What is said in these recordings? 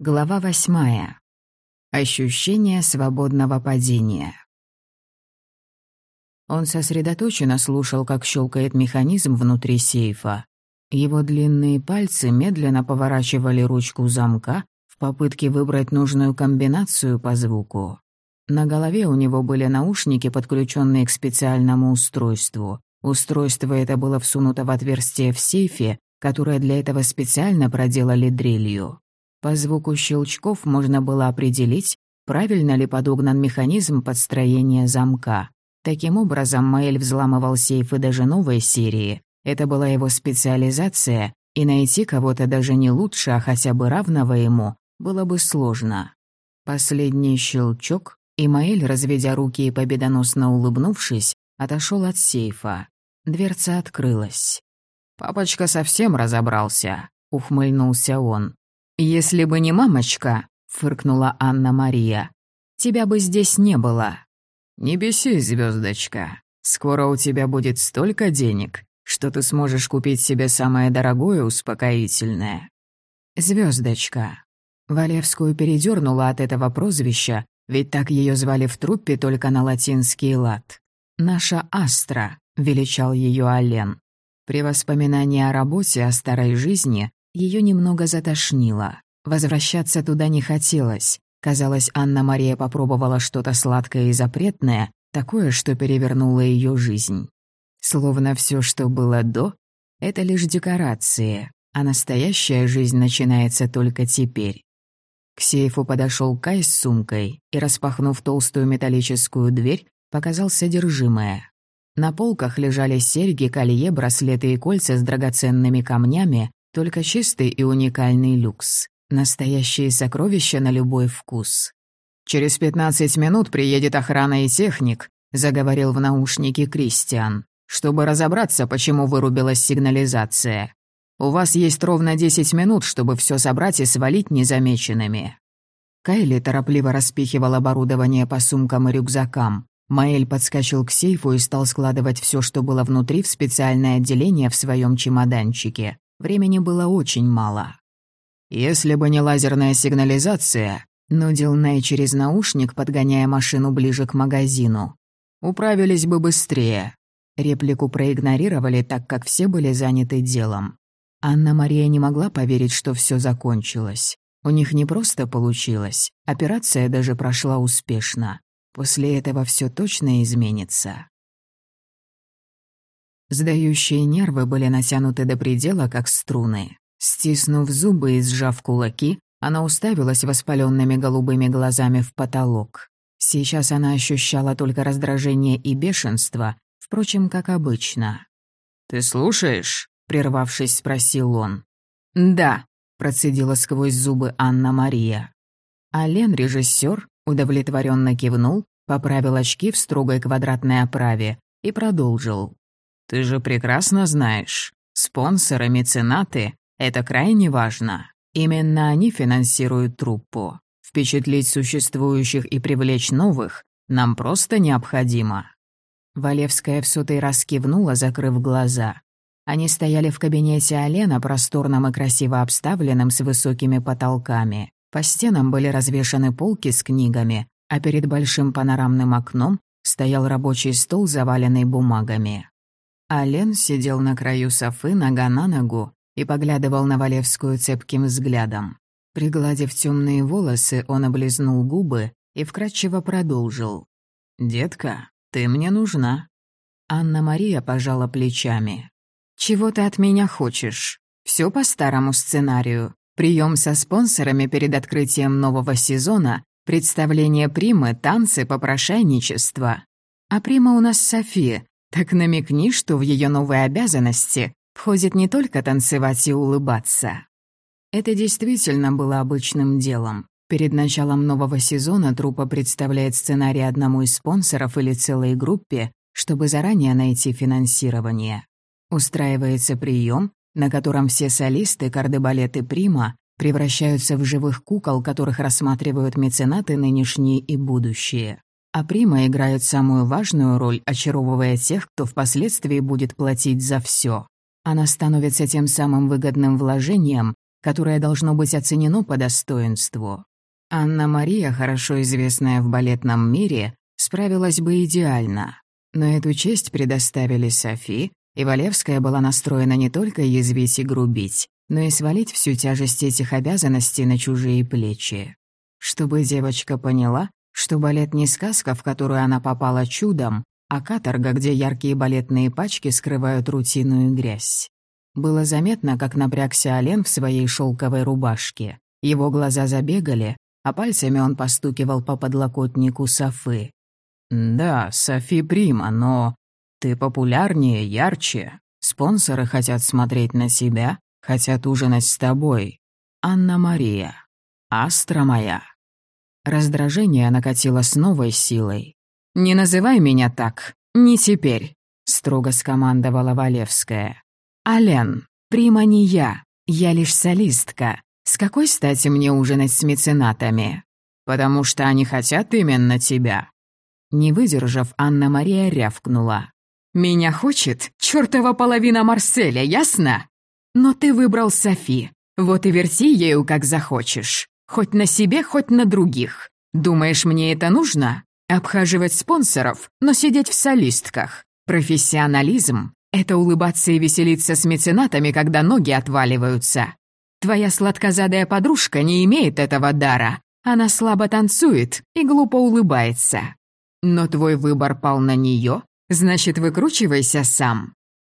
Глава восьмая. Ощущение свободного падения. Он сосредоточенно слушал, как щелкает механизм внутри сейфа. Его длинные пальцы медленно поворачивали ручку замка в попытке выбрать нужную комбинацию по звуку. На голове у него были наушники, подключенные к специальному устройству. Устройство это было всунуто в отверстие в сейфе, которое для этого специально проделали дрелью. По звуку щелчков можно было определить, правильно ли подогнан механизм подстроения замка. Таким образом, Маэль взламывал сейфы даже новой серии. Это была его специализация, и найти кого-то даже не лучше, а хотя бы равного ему, было бы сложно. Последний щелчок, и Маэль, разведя руки и победоносно улыбнувшись, отошел от сейфа. Дверца открылась. «Папочка совсем разобрался», — ухмыльнулся он. «Если бы не мамочка», — фыркнула Анна-Мария, — «тебя бы здесь не было». «Не бесись, звездочка. Скоро у тебя будет столько денег, что ты сможешь купить себе самое дорогое успокоительное». Звездочка. Валевскую передернула от этого прозвища, ведь так ее звали в труппе только на латинский лад. «Наша Астра», — величал ее Ален. При воспоминании о работе, о старой жизни, ее немного затошнило. Возвращаться туда не хотелось. Казалось, Анна-Мария попробовала что-то сладкое и запретное, такое, что перевернуло ее жизнь. Словно все, что было до, это лишь декорации, а настоящая жизнь начинается только теперь. К сейфу подошел Кай с сумкой и, распахнув толстую металлическую дверь, показал содержимое. На полках лежали серьги, колье, браслеты и кольца с драгоценными камнями, только чистый и уникальный люкс. Настоящие сокровища на любой вкус. «Через пятнадцать минут приедет охрана и техник», — заговорил в наушнике Кристиан, «чтобы разобраться, почему вырубилась сигнализация. У вас есть ровно десять минут, чтобы все собрать и свалить незамеченными». Кайли торопливо распихивал оборудование по сумкам и рюкзакам. Маэль подскочил к сейфу и стал складывать все, что было внутри, в специальное отделение в своем чемоданчике. Времени было очень мало. «Если бы не лазерная сигнализация», — нудил Ней через наушник, подгоняя машину ближе к магазину. «Управились бы быстрее». Реплику проигнорировали, так как все были заняты делом. Анна-Мария не могла поверить, что все закончилось. У них не просто получилось, операция даже прошла успешно. После этого все точно изменится. Сдающие нервы были натянуты до предела, как струны. Стиснув зубы и сжав кулаки, она уставилась воспаленными голубыми глазами в потолок. Сейчас она ощущала только раздражение и бешенство, впрочем, как обычно. «Ты слушаешь?» — прервавшись, спросил он. «Да», — процедила сквозь зубы Анна-Мария. А Лен, режиссер, удовлетворенно кивнул, поправил очки в строгой квадратной оправе и продолжил. Ты же прекрасно знаешь, спонсоры, меценаты — это крайне важно. Именно они финансируют труппу. Впечатлить существующих и привлечь новых нам просто необходимо». Валевская в сотый раз кивнула, закрыв глаза. Они стояли в кабинете Алена, просторном и красиво обставленном, с высокими потолками. По стенам были развешаны полки с книгами, а перед большим панорамным окном стоял рабочий стол, заваленный бумагами. Ален сидел на краю софы, нога на ногу, и поглядывал на Валевскую цепким взглядом. Пригладив темные волосы, он облизнул губы и вкратчиво продолжил. «Детка, ты мне нужна». Анна-Мария пожала плечами. «Чего ты от меня хочешь? Все по старому сценарию. Прием со спонсорами перед открытием нового сезона, представление примы, танцы, попрошайничество. А прима у нас София, так намекни, что в ее новые обязанности входит не только танцевать и улыбаться. Это действительно было обычным делом. Перед началом нового сезона труппа представляет сценарий одному из спонсоров или целой группе, чтобы заранее найти финансирование. Устраивается прием, на котором все солисты, кардебалет и прима превращаются в живых кукол, которых рассматривают меценаты нынешние и будущие а Прима играет самую важную роль, очаровывая тех, кто впоследствии будет платить за все. Она становится тем самым выгодным вложением, которое должно быть оценено по достоинству. Анна-Мария, хорошо известная в балетном мире, справилась бы идеально. Но эту честь предоставили Софи, и Валевская была настроена не только язвить и грубить, но и свалить всю тяжесть этих обязанностей на чужие плечи. Чтобы девочка поняла, что балет не сказка, в которую она попала чудом, а каторга, где яркие балетные пачки скрывают рутинную грязь. Было заметно, как напрягся Олен в своей шелковой рубашке. Его глаза забегали, а пальцами он постукивал по подлокотнику Софы. «Да, Софи Прима, но ты популярнее, ярче. Спонсоры хотят смотреть на себя, хотят ужинать с тобой. Анна-Мария. Астра моя». Раздражение накатило с новой силой. «Не называй меня так. Не теперь», — строго скомандовала Валевская. «Ален, Прима не я. Я лишь солистка. С какой стати мне ужинать с меценатами? Потому что они хотят именно тебя». Не выдержав, Анна-Мария рявкнула. «Меня хочет чертова половина Марселя, ясно? Но ты выбрал Софи. Вот и верти ею, как захочешь. Хоть на себе, хоть на других. Думаешь, мне это нужно? Обхаживать спонсоров, но сидеть в солистках. Профессионализм — это улыбаться и веселиться с меценатами, когда ноги отваливаются. Твоя сладкозадая подружка не имеет этого дара. Она слабо танцует и глупо улыбается. Но твой выбор пал на нее, значит, выкручивайся сам».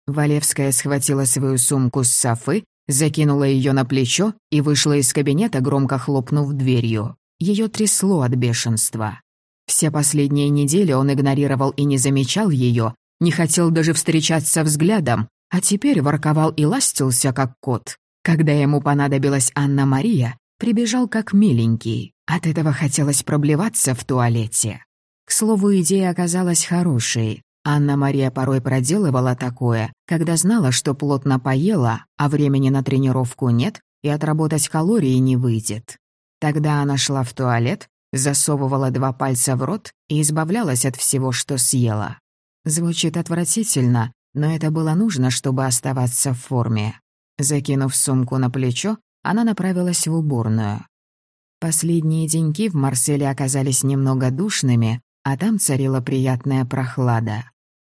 Валевская схватила свою сумку с Софы, закинула ее на плечо и вышла из кабинета, громко хлопнув дверью. Ее трясло от бешенства. Все последние недели он игнорировал и не замечал ее, не хотел даже встречаться взглядом, а теперь ворковал и ластился, как кот. Когда ему понадобилась Анна-Мария, прибежал как миленький. От этого хотелось проблеваться в туалете. К слову, идея оказалась хорошей. Анна-Мария порой проделывала такое, когда знала, что плотно поела, а времени на тренировку нет, и отработать калории не выйдет. Тогда она шла в туалет, засовывала два пальца в рот и избавлялась от всего, что съела. Звучит отвратительно, но это было нужно, чтобы оставаться в форме. Закинув сумку на плечо, она направилась в уборную. Последние деньки в Марселе оказались немного душными, а там царила приятная прохлада.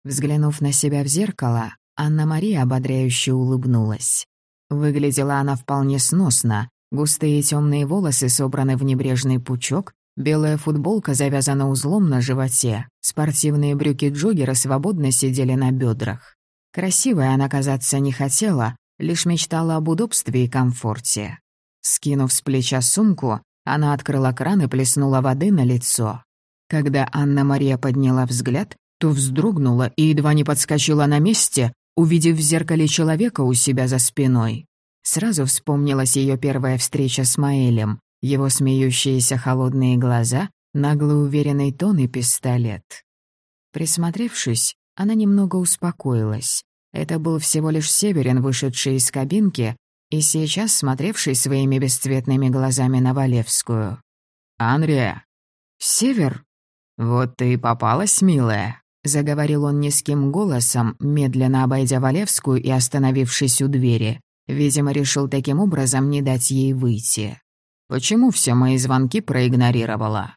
Взглянув на себя в зеркало, Анна-Мария ободряюще улыбнулась. Выглядела она вполне сносно. Густые темные волосы собраны в небрежный пучок, белая футболка завязана узлом на животе, спортивные брюки-джоггера свободно сидели на бедрах. Красивой она казаться не хотела, лишь мечтала об удобстве и комфорте. Скинув с плеча сумку, она открыла кран и плеснула воды на лицо. Когда Анна-Мария подняла взгляд, то вздрогнула и едва не подскочила на месте, увидев в зеркале человека у себя за спиной. Сразу вспомнилась ее первая встреча с Маэлем, его смеющиеся холодные глаза, наглый уверенный тон и пистолет. Присмотревшись, она немного успокоилась. Это был всего лишь Северин, вышедший из кабинки и сейчас смотревший своими бесцветными глазами на Валевскую. «Анрия!» «Север?» «Вот ты и попалась, милая», — заговорил он низким голосом, медленно обойдя Валевскую и остановившись у двери. Видимо, решил таким образом не дать ей выйти. «Почему все мои звонки проигнорировала?»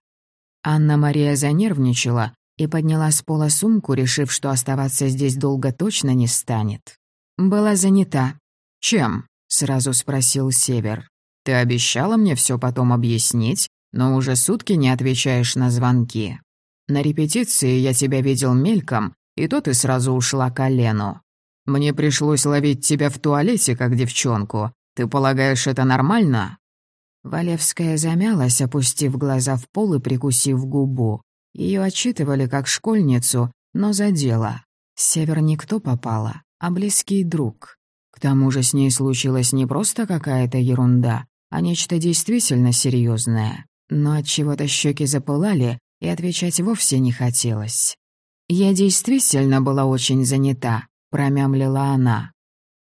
Анна-Мария занервничала и подняла с пола сумку, решив, что оставаться здесь долго точно не станет. «Была занята». «Чем?» — сразу спросил Север. «Ты обещала мне все потом объяснить, но уже сутки не отвечаешь на звонки». На репетиции я тебя видел мельком, и то ты сразу ушла к Олену. Мне пришлось ловить тебя в туалете, как девчонку. Ты полагаешь, это нормально?» Валевская замялась, опустив глаза в пол и прикусив губу. Ее отчитывали как школьницу, но за дело. Север никто попала, а близкий друг. К тому же с ней случилась не просто какая-то ерунда, а нечто действительно серьезное. Но от чего то щеки запылали, и отвечать вовсе не хотелось. «Я действительно была очень занята», — промямлила она.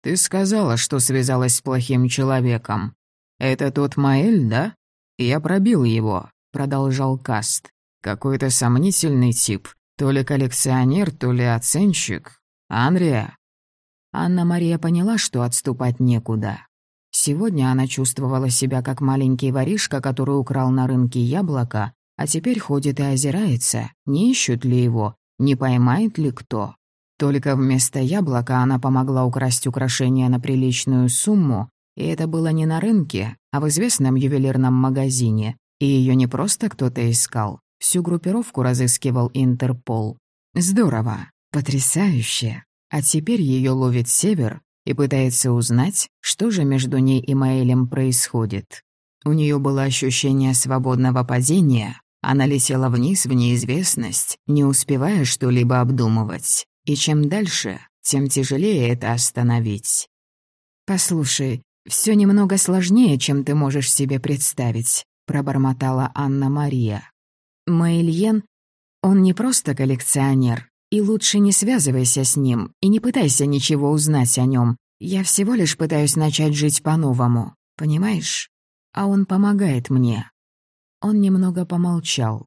«Ты сказала, что связалась с плохим человеком. Это тот Маэль, да? Я пробил его», — продолжал Каст. «Какой-то сомнительный тип. То ли коллекционер, то ли оценщик. Андрия». Анна-Мария поняла, что отступать некуда. Сегодня она чувствовала себя как маленький воришка, который украл на рынке яблоко, а теперь ходит и озирается, не ищут ли его, не поймает ли кто. Только вместо яблока она помогла украсть украшение на приличную сумму, и это было не на рынке, а в известном ювелирном магазине, и ее не просто кто-то искал, всю группировку разыскивал Интерпол. Здорово, потрясающе. А теперь ее ловит Север и пытается узнать, что же между ней и Маэлем происходит. У нее было ощущение свободного падения, она летела вниз в неизвестность, не успевая что-либо обдумывать. И чем дальше, тем тяжелее это остановить. «Послушай, все немного сложнее, чем ты можешь себе представить», — пробормотала Анна-Мария. «Маэльен, он не просто коллекционер, и лучше не связывайся с ним и не пытайся ничего узнать о нем. Я всего лишь пытаюсь начать жить по-новому, понимаешь? А он помогает мне». Он немного помолчал.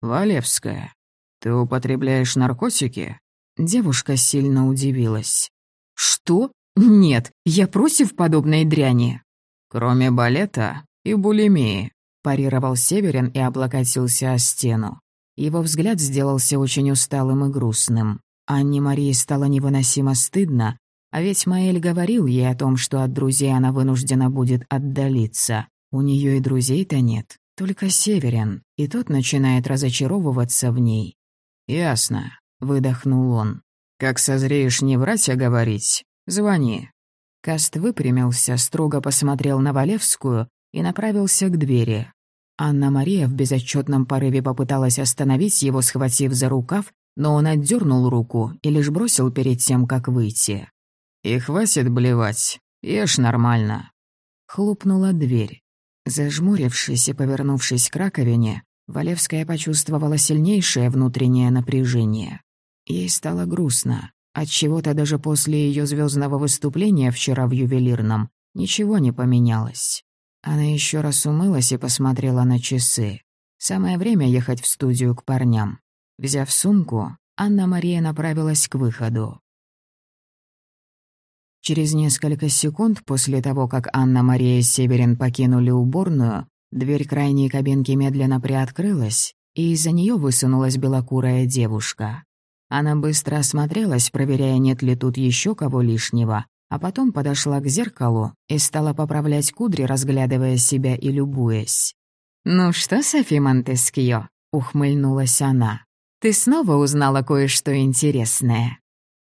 «Валевская, ты употребляешь наркотики?» Девушка сильно удивилась. «Что? Нет, я против подобной дряни». «Кроме балета и булимии», — парировал Северин и облокотился о стену. Его взгляд сделался очень усталым и грустным. Анне Марии стало невыносимо стыдно, а ведь Маэль говорил ей о том, что от друзей она вынуждена будет отдалиться. У нее и друзей-то нет, только Северин, и тот начинает разочаровываться в ней. «Ясно», — выдохнул он. «Как созреешь не врать, а говорить, звони». Каст выпрямился, строго посмотрел на Валевскую и направился к двери. Анна-Мария в безотчетном порыве попыталась остановить его, схватив за рукав, но он отдернул руку и лишь бросил перед тем, как выйти. «И хватит блевать, ешь нормально». Хлопнула дверь. Зажмурившись и повернувшись к раковине, Валевская почувствовала сильнейшее внутреннее напряжение. Ей стало грустно. Отчего-то даже после ее звездного выступления вчера в ювелирном ничего не поменялось. Она еще раз умылась и посмотрела на часы. Самое время ехать в студию к парням. Взяв сумку, Анна-Мария направилась к выходу. Через несколько секунд после того, как Анна-Мария и Северин покинули уборную, дверь крайней кабинки медленно приоткрылась, и из-за нее высунулась белокурая девушка. Она быстро осмотрелась, проверяя, нет ли тут еще кого лишнего, а потом подошла к зеркалу и стала поправлять кудри, разглядывая себя и любуясь. «Ну что, Софи Монтескио?» — ухмыльнулась она. «Ты снова узнала кое-что интересное».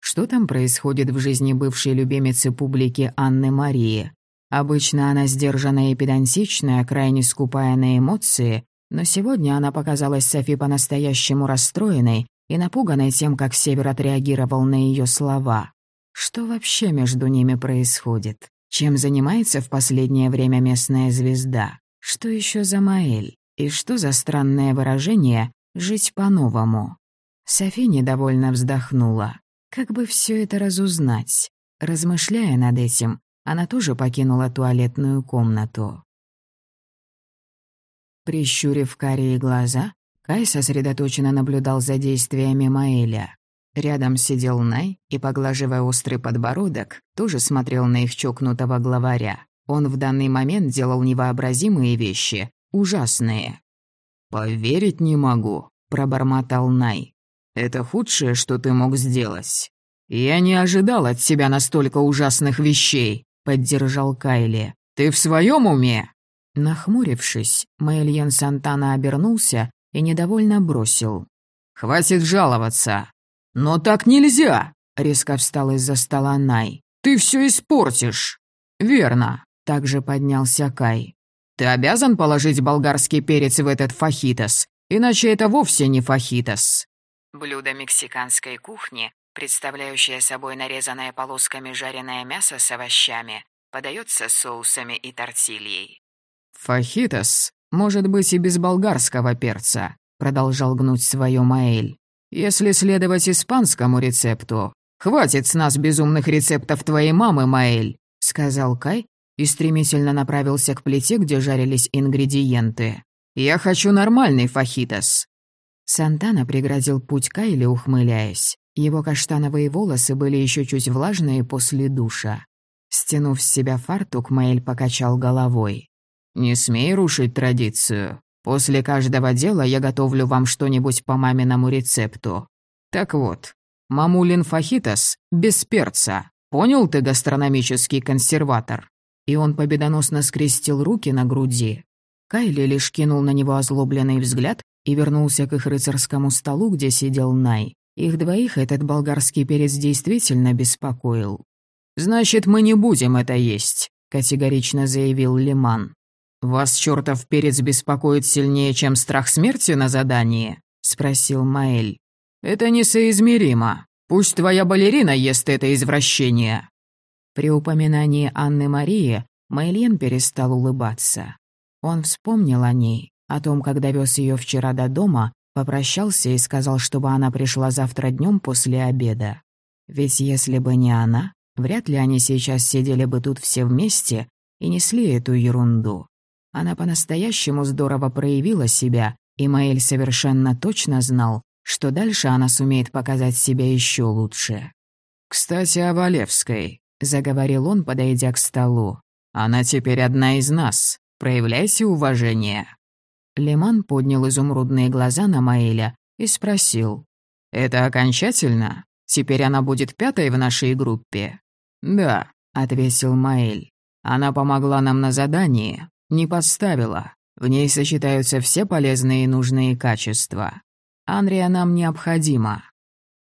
Что там происходит в жизни бывшей любимицы публики Анны Марии? Обычно она сдержанная и педантичная, крайне скупая на эмоции, но сегодня она показалась Софи по-настоящему расстроенной и напуганной тем, как Север отреагировал на ее слова. Что вообще между ними происходит? Чем занимается в последнее время местная звезда? Что еще за Маэль? И что за странное выражение «жить по-новому»? Софи недовольно вздохнула. Как бы все это разузнать? Размышляя над этим, она тоже покинула туалетную комнату. Прищурив карие глаза, Кай сосредоточенно наблюдал за действиями Маэля. Рядом сидел Най и, поглаживая острый подбородок, тоже смотрел на их чокнутого главаря. Он в данный момент делал невообразимые вещи, ужасные. «Поверить не могу», — пробормотал Най. «Это худшее, что ты мог сделать». «Я не ожидал от себя настолько ужасных вещей», — поддержал Кайли. «Ты в своем уме?» Нахмурившись, Мэйльен Сантана обернулся и недовольно бросил. «Хватит жаловаться. «Но так нельзя!» — резко встал из-за стола Най. «Ты все испортишь!» «Верно!» — также поднялся Кай. «Ты обязан положить болгарский перец в этот фахитос, иначе это вовсе не фахитос!» Блюдо мексиканской кухни, представляющее собой нарезанное полосками жареное мясо с овощами, подается соусами и тортильей. «Фахитос может быть и без болгарского перца», — продолжал гнуть свое Маэль. Если следовать испанскому рецепту, хватит с нас безумных рецептов твоей мамы, Маэль», — сказал Кай и стремительно направился к плите, где жарились ингредиенты. «Я хочу нормальный фахитос». Сантана преградил путь Кайли, ухмыляясь. Его каштановые волосы были еще чуть влажные после душа. Стянув с себя фартук, Мэйль покачал головой. «Не смей рушить традицию. После каждого дела я готовлю вам что-нибудь по маминому рецепту. Так вот, мамулин фахитос без перца. Понял ты, гастрономический консерватор?» И он победоносно скрестил руки на груди. Кайли лишь кинул на него озлобленный взгляд и вернулся к их рыцарскому столу, где сидел Най. Их двоих этот болгарский перец действительно беспокоил. «Значит, мы не будем это есть», — категорично заявил Лиман. «Вас чертов перец беспокоит сильнее, чем страх смерти на задании?» — спросил Маэль. «Это несоизмеримо. Пусть твоя балерина ест это извращение». При упоминании Анны Марии Мэйлен перестал улыбаться. Он вспомнил о ней, о том, как довез ее вчера до дома, попрощался и сказал, чтобы она пришла завтра днем после обеда. Ведь если бы не она, Вряд ли они сейчас сидели бы тут все вместе и несли эту ерунду. Она по-настоящему здорово проявила себя, и Маэль совершенно точно знал, что дальше она сумеет показать себя еще лучше. «Кстати, о Валевской», — заговорил он, подойдя к столу. «Она теперь одна из нас. Проявляйте уважение». Леман поднял изумрудные глаза на Маэля и спросил. «Это окончательно? Теперь она будет пятой в нашей группе?» «Да», — ответил Маэль. «Она помогла нам на задании, не подставила. В ней сочетаются все полезные и нужные качества. Анрия нам необходима».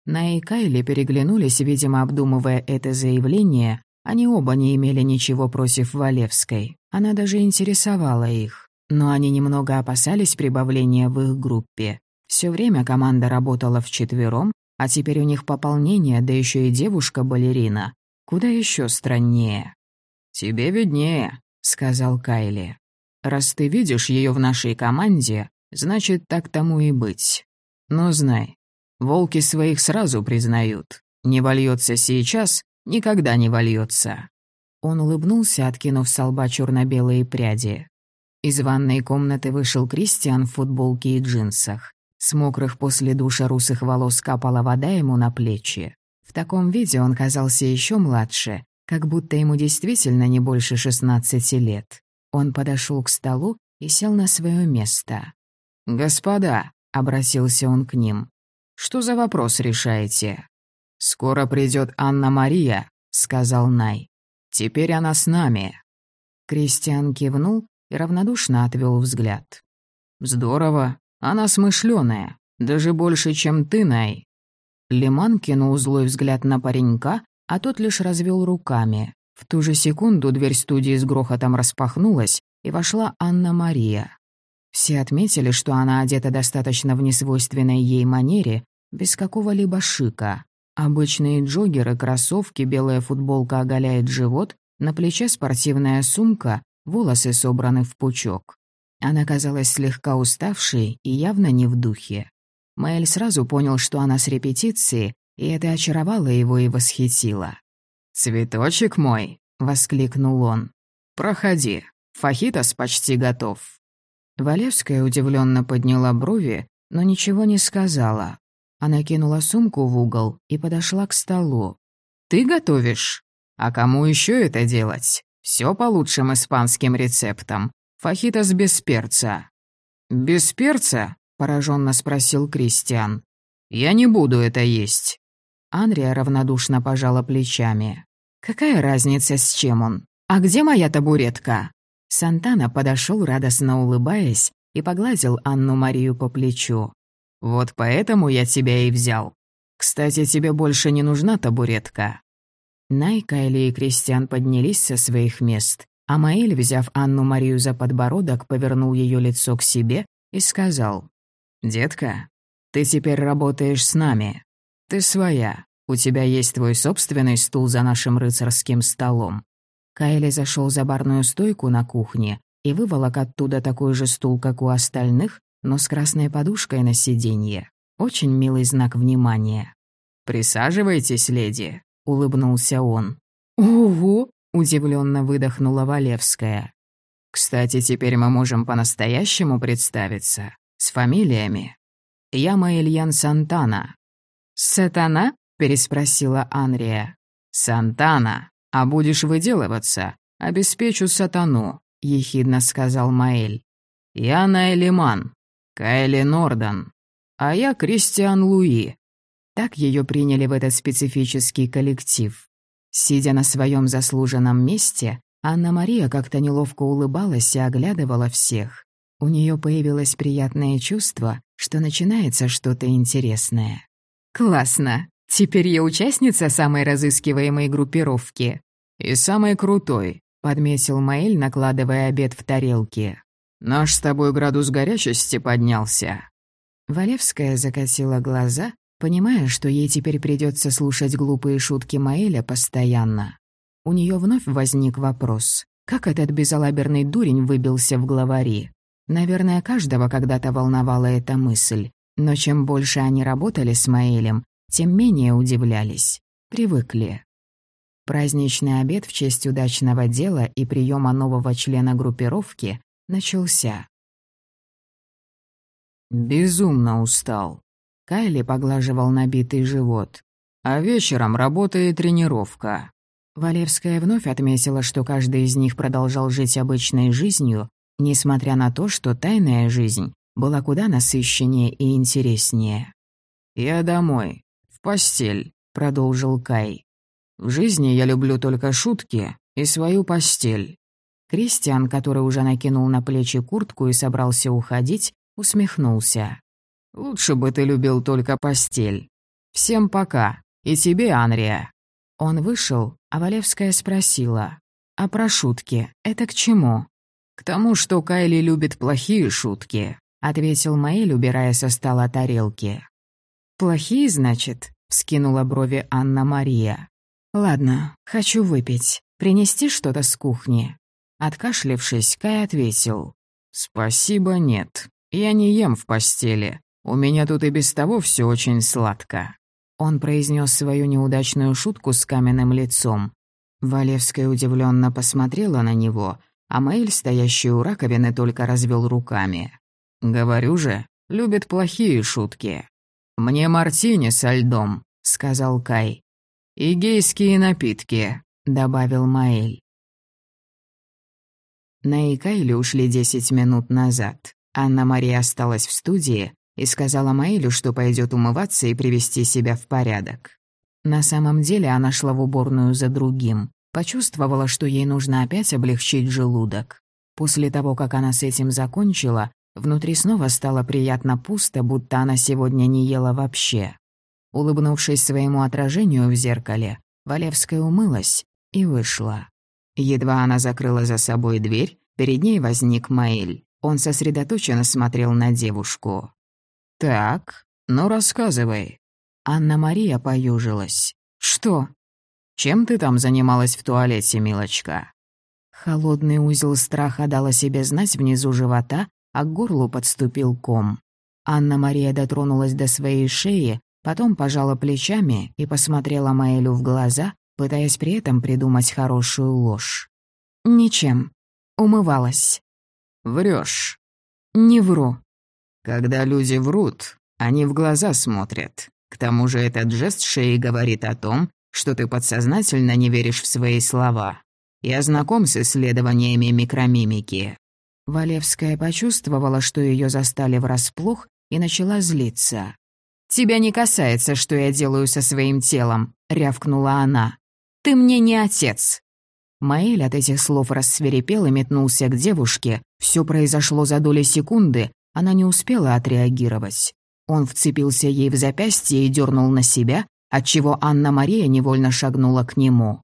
На и Кайли переглянулись, видимо, обдумывая это заявление. Они оба не имели ничего против Валевской. Она даже интересовала их. Но они немного опасались прибавления в их группе. Все время команда работала вчетвером, а теперь у них пополнение, да еще и девушка-балерина. Куда еще страннее. «Тебе виднее», — сказал Кайли. «Раз ты видишь ее в нашей команде, значит, так тому и быть. Но знай, волки своих сразу признают. Не вольется сейчас, никогда не вольется». Он улыбнулся, откинув с лба черно-белые пряди. Из ванной комнаты вышел Кристиан в футболке и джинсах. С мокрых после душа русых волос капала вода ему на плечи. В таком виде он казался еще младше, как будто ему действительно не больше шестнадцати лет. Он подошел к столу и сел на свое место. «Господа», — обратился он к ним, — «что за вопрос решаете?» «Скоро придет Анна-Мария», — сказал Най. «Теперь она с нами». Кристиан кивнул равнодушно отвел взгляд. «Здорово. Она смышленая. Даже больше, чем ты, Най. Лиман кинул злой взгляд на паренька, а тот лишь развел руками. В ту же секунду дверь студии с грохотом распахнулась, и вошла Анна-Мария. Все отметили, что она одета достаточно в несвойственной ей манере, без какого-либо шика. Обычные джогеры, кроссовки, белая футболка оголяет живот, на плече спортивная сумка, волосы собраны в пучок. Она казалась слегка уставшей и явно не в духе. Мэйль сразу понял, что она с репетиции, и это очаровало его и восхитило. «Цветочек мой!» — воскликнул он. «Проходи, фахитос почти готов». Валевская удивленно подняла брови, но ничего не сказала. Она кинула сумку в угол и подошла к столу. «Ты готовишь? А кому еще это делать? Все по лучшим испанским рецептам. Фахитос без перца». «Без перца?» — пораженно спросил Кристиан. «Я не буду это есть». Анрия равнодушно пожала плечами. «Какая разница, с чем он? А где моя табуретка?» Сантана подошел, радостно улыбаясь, и погладил Анну-Марию по плечу. «Вот поэтому я тебя и взял. Кстати, тебе больше не нужна табуретка». Най, Кайли и Кристиан поднялись со своих мест, а Маэль, взяв Анну-Марию за подбородок, повернул ее лицо к себе и сказал «Детка, ты теперь работаешь с нами. Ты своя. У тебя есть твой собственный стул за нашим рыцарским столом». Кайли зашел за барную стойку на кухне и выволок оттуда такой же стул, как у остальных, но с красной подушкой на сиденье. Очень милый знак внимания. «Присаживайтесь, леди», — улыбнулся он. «Ого!» — удивленно выдохнула Валевская. «Кстати, теперь мы можем по-настоящему представиться. С фамилиями. Я Маэльян Сантана». «Сатана?» — переспросила Анрия. «Сантана», — А будешь выделываться, обеспечу сатану», — ехидно сказал Маэль. «Я Наэлиман, Кайли Нордон, а я Кристиан Луи». Так ее приняли в этот специфический коллектив. Сидя на своем заслуженном месте, Анна-Мария как-то неловко улыбалась и оглядывала всех. У нее появилось приятное чувство, что начинается что-то интересное. «Классно! Теперь я участница самой разыскиваемой группировки. И самой крутой», — подметил Маэль, накладывая обед в тарелки. «Наш с тобой градус горячести поднялся». Валевская закатила глаза, понимая, что ей теперь придется слушать глупые шутки Маэля постоянно. У нее вновь возник вопрос, как этот безалаберный дурень выбился в главари. Наверное, каждого когда-то волновала эта мысль, но чем больше они работали с Маэлем, тем менее удивлялись, привыкли. Праздничный обед в честь удачного дела и приема нового члена группировки начался. «Безумно устал», — Кайли поглаживал набитый живот. «А вечером работа и тренировка». Валевская вновь отметила, что каждый из них продолжал жить обычной жизнью, несмотря на то, что тайная жизнь была куда насыщеннее и интереснее. «Я домой, в постель», — продолжил Кай. «В жизни я люблю только шутки и свою постель». Кристиан, который уже накинул на плечи куртку и собрался уходить, усмехнулся. «Лучше бы ты любил только постель. Всем пока. И тебе, Анрия». Он вышел, а Валевская спросила. «А про шутки это к чему?» «К тому, что Кайли любит плохие шутки», — ответил Маэль, убирая со стола тарелки. «Плохие, значит?» — вскинула брови Анна-Мария. «Ладно, хочу выпить. Принести что-то с кухни?» Откашлившись, Кай ответил. «Спасибо, нет. Я не ем в постели. У меня тут и без того все очень сладко». Он произнес свою неудачную шутку с каменным лицом. Валевская удивленно посмотрела на него, а Мэйль, стоящий у раковины, только развел руками. «Говорю же, любит плохие шутки». «Мне мартини со льдом», — сказал Кай. «И гейские напитки», — добавил Маэль. На Икайле ушли десять минут назад. Анна-Мария осталась в студии и сказала Маэлю, что пойдет умываться и привести себя в порядок. На самом деле она шла в уборную за другим. Почувствовала, что ей нужно опять облегчить желудок. После того, как она с этим закончила, внутри снова стало приятно пусто, будто она сегодня не ела вообще. Улыбнувшись своему отражению в зеркале, Валевская умылась и вышла. Едва она закрыла за собой дверь, перед ней возник Маэль. Он сосредоточенно смотрел на девушку. «Так, ну рассказывай». Анна-Мария поюжилась. «Что?» Чем ты там занималась в туалете, милочка?» Холодный узел страха дал о себе знать внизу живота, а к горлу подступил ком. Анна-Мария дотронулась до своей шеи, потом пожала плечами и посмотрела Маэлю в глаза, пытаясь при этом придумать хорошую ложь. «Ничем. Умывалась». «Врёшь». «Не вру». «Когда люди врут, они в глаза смотрят. К тому же этот жест шеи говорит о том, что ты подсознательно не веришь в свои слова. Я знаком с исследованиями микромимики». Валевская почувствовала, что ее застали врасплох, и начала злиться. «Тебя не касается, что я делаю со своим телом», — рявкнула она. «Ты мне не отец». Маэль от этих слов рассверепел и метнулся к девушке. Все произошло за доли секунды, она не успела отреагировать. Он вцепился ей в запястье и дернул на себя, отчего Анна-Мария невольно шагнула к нему.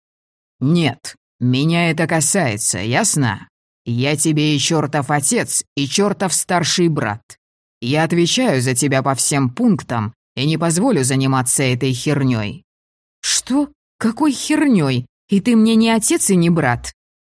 «Нет, меня это касается, ясно? Я тебе и чертов отец, и чертов старший брат. Я отвечаю за тебя по всем пунктам и не позволю заниматься этой херней». «Что? Какой херней? И ты мне не отец и не брат?»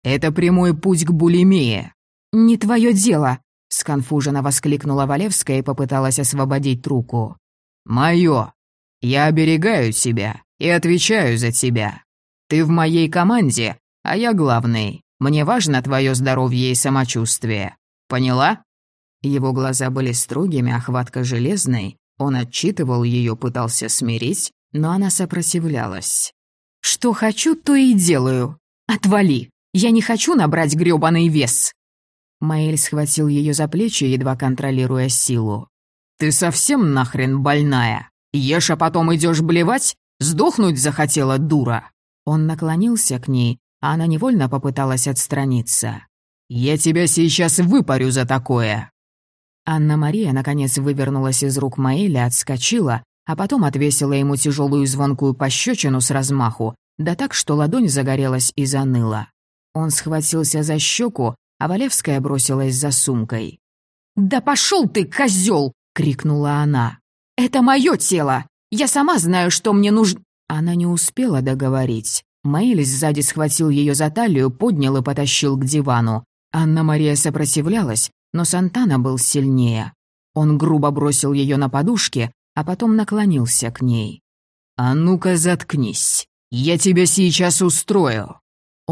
«Это прямой путь к булимии». «Не твое дело», — сконфуженно воскликнула Валевская и попыталась освободить руку. «Мое», я оберегаю тебя и отвечаю за тебя. Ты в моей команде, а я главный. Мне важно твое здоровье и самочувствие. Поняла?» Его глаза были строгими, охватка железной. Он отчитывал ее, пытался смирить, но она сопротивлялась. Что хочу, то и делаю. Отвали. Я не хочу набрать грёбаный вес. Маэль схватил ее за плечи, едва контролируя силу. «Ты совсем нахрен больная? Ешь, а потом идешь блевать? Сдохнуть захотела, дура!» Он наклонился к ней, а она невольно попыталась отстраниться. «Я тебя сейчас выпарю за такое!» Анна-Мария наконец вывернулась из рук Маэля, отскочила, а потом отвесила ему тяжелую звонкую пощечину с размаху, да так, что ладонь загорелась и заныла. Он схватился за щеку, а Валевская бросилась за сумкой. «Да пошел ты, козел!» — крикнула она. «Это мое тело! Я сама знаю, что мне нужно...» Она не успела договорить. Мэйлис сзади схватил ее за талию, поднял и потащил к дивану. Анна-Мария сопротивлялась, но Сантана был сильнее. Он грубо бросил ее на подушке, а потом наклонился к ней. «А ну-ка заткнись, я тебя сейчас устрою!»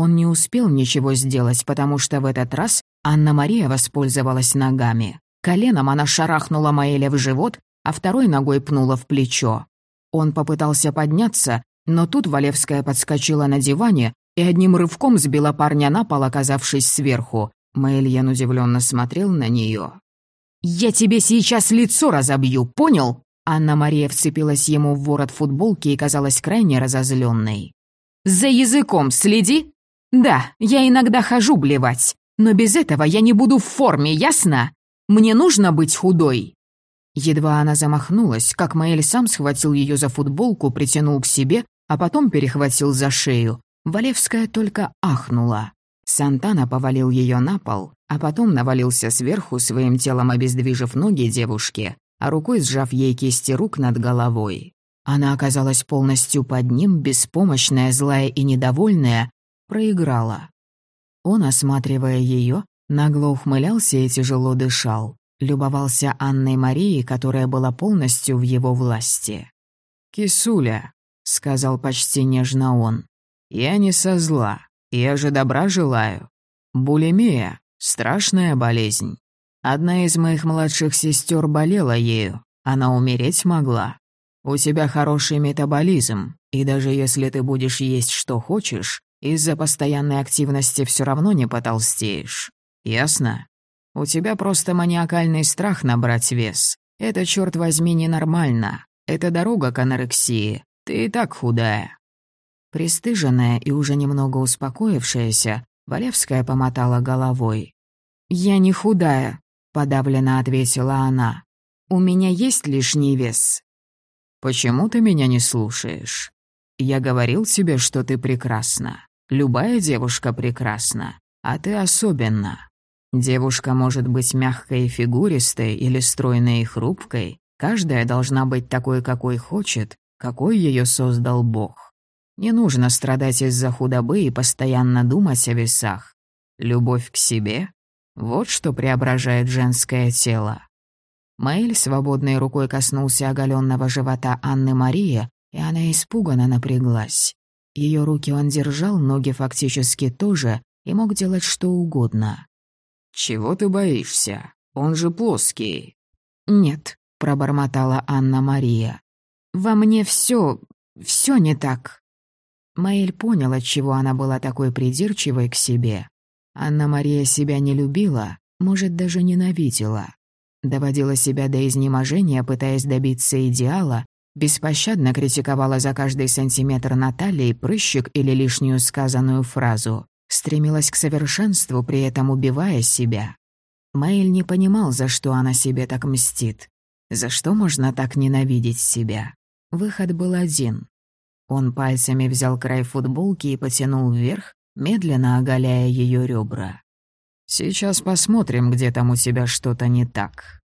Он не успел ничего сделать, потому что в этот раз Анна-Мария воспользовалась ногами. Коленом она шарахнула Маэля в живот, а второй ногой пнула в плечо. Он попытался подняться, но тут Валевская подскочила на диване и одним рывком сбила парня на пол, оказавшись сверху. Мэйльян удивленно смотрел на нее. «Я тебе сейчас лицо разобью, понял?» Анна-Мария вцепилась ему в ворот футболки и казалась крайне разозленной. «За языком следи!» «Да, я иногда хожу блевать, но без этого я не буду в форме, ясно? Мне нужно быть худой!» Едва она замахнулась, как Маэль сам схватил ее за футболку, притянул к себе, а потом перехватил за шею. Валевская только ахнула. Сантана повалил ее на пол, а потом навалился сверху, своим телом обездвижив ноги девушки, а рукой сжав ей кисти рук над головой. Она оказалась полностью под ним, беспомощная, злая и недовольная, проиграла. Он, осматривая ее, нагло ухмылялся и тяжело дышал, любовался Анной Марией, которая была полностью в его власти. «Кисуля», — сказал почти нежно он, — «я не со зла. Я же добра желаю. Булимия — страшная болезнь. Одна из моих младших сестер болела ею, она умереть могла. У тебя хороший метаболизм, и даже если ты будешь есть что хочешь, из-за постоянной активности все равно не потолстеешь. Ясно? У тебя просто маниакальный страх набрать вес. Это, черт возьми, ненормально. Это дорога к анорексии. Ты и так худая. Престыженная и уже немного успокоившаяся, Валевская помотала головой. «Я не худая», — подавленно ответила она. «У меня есть лишний вес». «Почему ты меня не слушаешь? Я говорил тебе, что ты прекрасна. Любая девушка прекрасна, а ты особенно. Девушка может быть мягкой и фигуристой или стройной и хрупкой. Каждая должна быть такой, какой хочет, какой ее создал Бог. Не нужно страдать из-за худобы и постоянно думать о весах. Любовь к себе — вот что преображает женское тело. Маэль свободной рукой коснулся оголенного живота Анны Марии, и она испуганно напряглась. Ее руки он держал, ноги фактически тоже, и мог делать что угодно. «Чего ты боишься? Он же плоский». «Нет», — пробормотала Анна Мария. «Во мне все, все не так». Маэль понял, отчего она была такой придирчивой к себе. Анна-Мария себя не любила, может, даже ненавидела. Доводила себя до изнеможения, пытаясь добиться идеала, беспощадно критиковала за каждый сантиметр Натальи прыщик или лишнюю сказанную фразу, стремилась к совершенству, при этом убивая себя. Мэйль не понимал, за что она себе так мстит. За что можно так ненавидеть себя? Выход был один он пальцами взял край футболки и потянул вверх, медленно оголяя ее ребра. «Сейчас посмотрим, где там у тебя что-то не так».